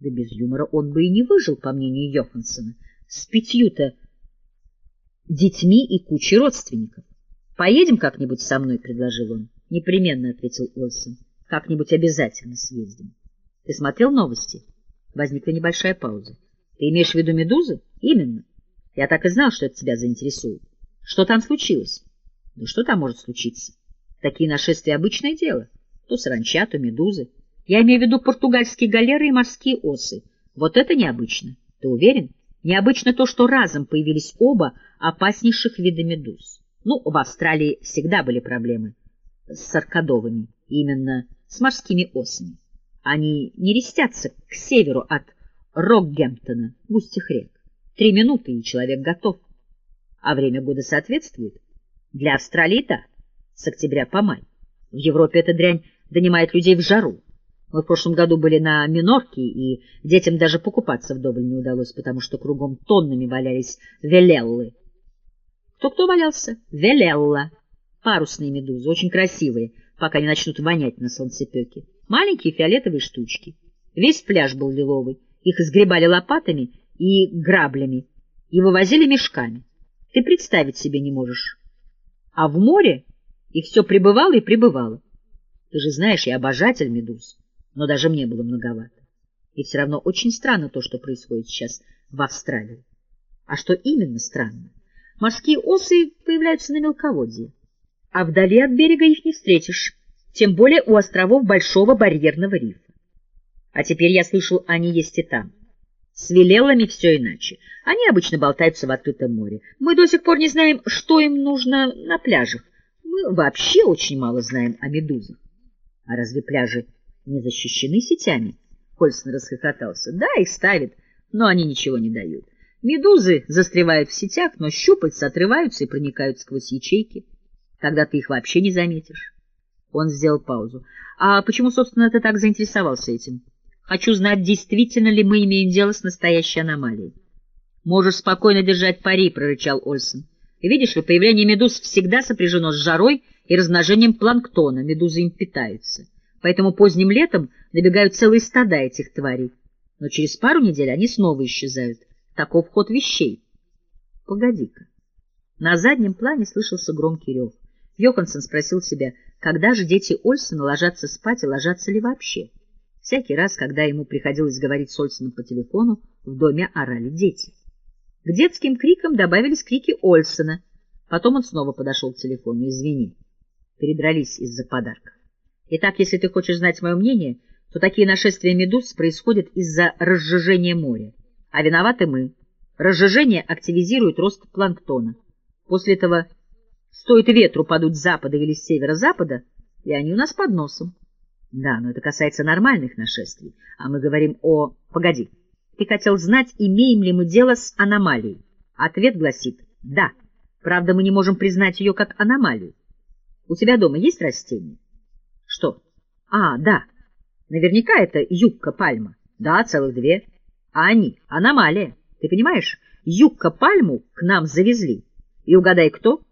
Да без юмора он бы и не выжил, по мнению Йоханссона, с пятью-то детьми и кучей родственников. «Поедем как-нибудь со мной?» — предложил он. «Непременно», — ответил Ольсон. «Как-нибудь обязательно съездим». «Ты смотрел новости?» Возникла небольшая пауза. «Ты имеешь в виду «Медузы»?» «Именно. Я так и знал, что это тебя заинтересует. Что там случилось?» «Ну что там может случиться? Такие нашествия — обычное дело. То саранча, то медузы. Я имею в виду португальские галеры и морские осы. Вот это необычно. Ты уверен? Необычно то, что разом появились оба опаснейших вида медуз. Ну, в Австралии всегда были проблемы с саркадовыми, именно с морскими осами. Они не рестятся к северу от Рокгемптона в устьях рек. Три минуты, и человек готов. А время года соответствует. Для Австралии — да, с октября по май. В Европе эта дрянь донимает людей в жару. Мы в прошлом году были на Минорке, и детям даже покупаться вдоволь не удалось, потому что кругом тоннами валялись велеллы. Кто-кто валялся? Велелла. Парусные медузы, очень красивые, пока не начнут вонять на солнцепеке. Маленькие фиолетовые штучки. Весь пляж был лиловый. Их изгребали лопатами и граблями и вывозили мешками. Ты представить себе не можешь. А в море их все прибывало и прибывало. Ты же знаешь, я обожатель медуз, но даже мне было многовато. И все равно очень странно то, что происходит сейчас в Австралии. А что именно странно? Морские осы появляются на мелководье, а вдали от берега их не встретишь, тем более у островов Большого барьерного рифа. А теперь я слышал, они есть и там. С велелами все иначе. Они обычно болтаются в открытом море. Мы до сих пор не знаем, что им нужно на пляжах. Мы вообще очень мало знаем о медузах. А разве пляжи не защищены сетями? Хольсон расхохотался. Да, их ставят, но они ничего не дают. Медузы застревают в сетях, но щупальца отрываются и проникают сквозь ячейки. Тогда ты их вообще не заметишь. Он сделал паузу. А почему, собственно, ты так заинтересовался этим? Хочу знать, действительно ли мы имеем дело с настоящей аномалией. Можешь спокойно держать пари, прорычал Ольсон. Видишь ли, появление медуз всегда сопряжено с жарой и размножением планктона. Медузы им питаются. Поэтому поздним летом набегают целые стада этих тварей. Но через пару недель они снова исчезают. Таков ход вещей. Погоди-ка. На заднем плане слышался громкий рев. Йоханссон спросил себя, когда же дети Ольсона ложатся спать и ложатся ли вообще. Всякий раз, когда ему приходилось говорить с Ольсоном по телефону, в доме орали дети. К детским крикам добавились крики Ольсона. Потом он снова подошел к телефону. «Извини, передрались из-за подарка. Итак, если ты хочешь знать мое мнение, то такие нашествия медуз происходят из-за разжижения моря. А виноваты мы. Разжижение активизирует рост планктона. После этого стоит ветру подуть с запада или с северо-запада, и они у нас под носом. Да, но это касается нормальных нашествий. А мы говорим о... Погоди. Ты хотел знать, имеем ли мы дело с аномалией. Ответ гласит «да». Правда, мы не можем признать ее как аномалию. У тебя дома есть растения? Что? А, да. Наверняка это юбка-пальма. Да, целых две. А они — аномалия. Ты понимаешь? Юбка-пальму к нам завезли. И угадай, кто?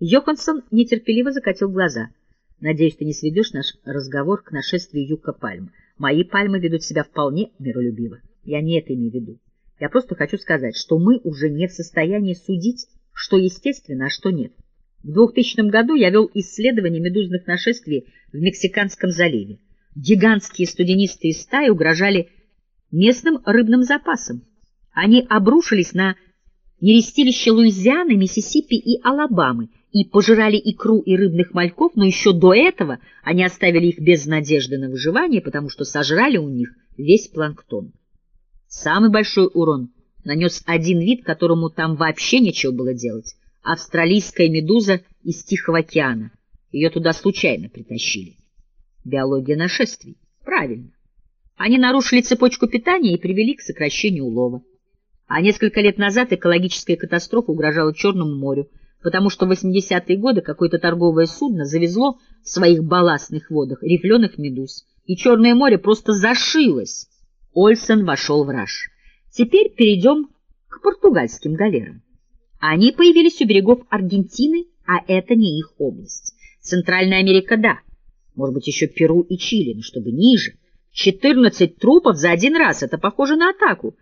Йоханссон нетерпеливо закатил глаза. Надеюсь, ты не сведешь наш разговор к нашествию юбка-пальм. Мои пальмы ведут себя вполне миролюбиво. Я не это имею в виду. Я просто хочу сказать, что мы уже не в состоянии судить, что естественно, а что нет. В 2000 году я вел исследование медузных нашествий в Мексиканском заливе. Гигантские студенистые стаи угрожали местным рыбным запасам. Они обрушились на нерестилище Луизианы, Миссисипи и Алабамы и пожирали икру и рыбных мальков, но еще до этого они оставили их без надежды на выживание, потому что сожрали у них весь планктон. Самый большой урон нанес один вид, которому там вообще нечего было делать — австралийская медуза из Тихого океана. Ее туда случайно притащили. Биология нашествий. Правильно. Они нарушили цепочку питания и привели к сокращению улова. А несколько лет назад экологическая катастрофа угрожала Черному морю, потому что в 80-е годы какое-то торговое судно завезло в своих балластных водах рифленых медуз, и Черное море просто зашилось. Ольсен вошел в раж. Теперь перейдем к португальским галерам. Они появились у берегов Аргентины, а это не их область. Центральная Америка — да, может быть, еще Перу и Чили, но чтобы ниже — Четырнадцать трупов за один раз — это похоже на атаку.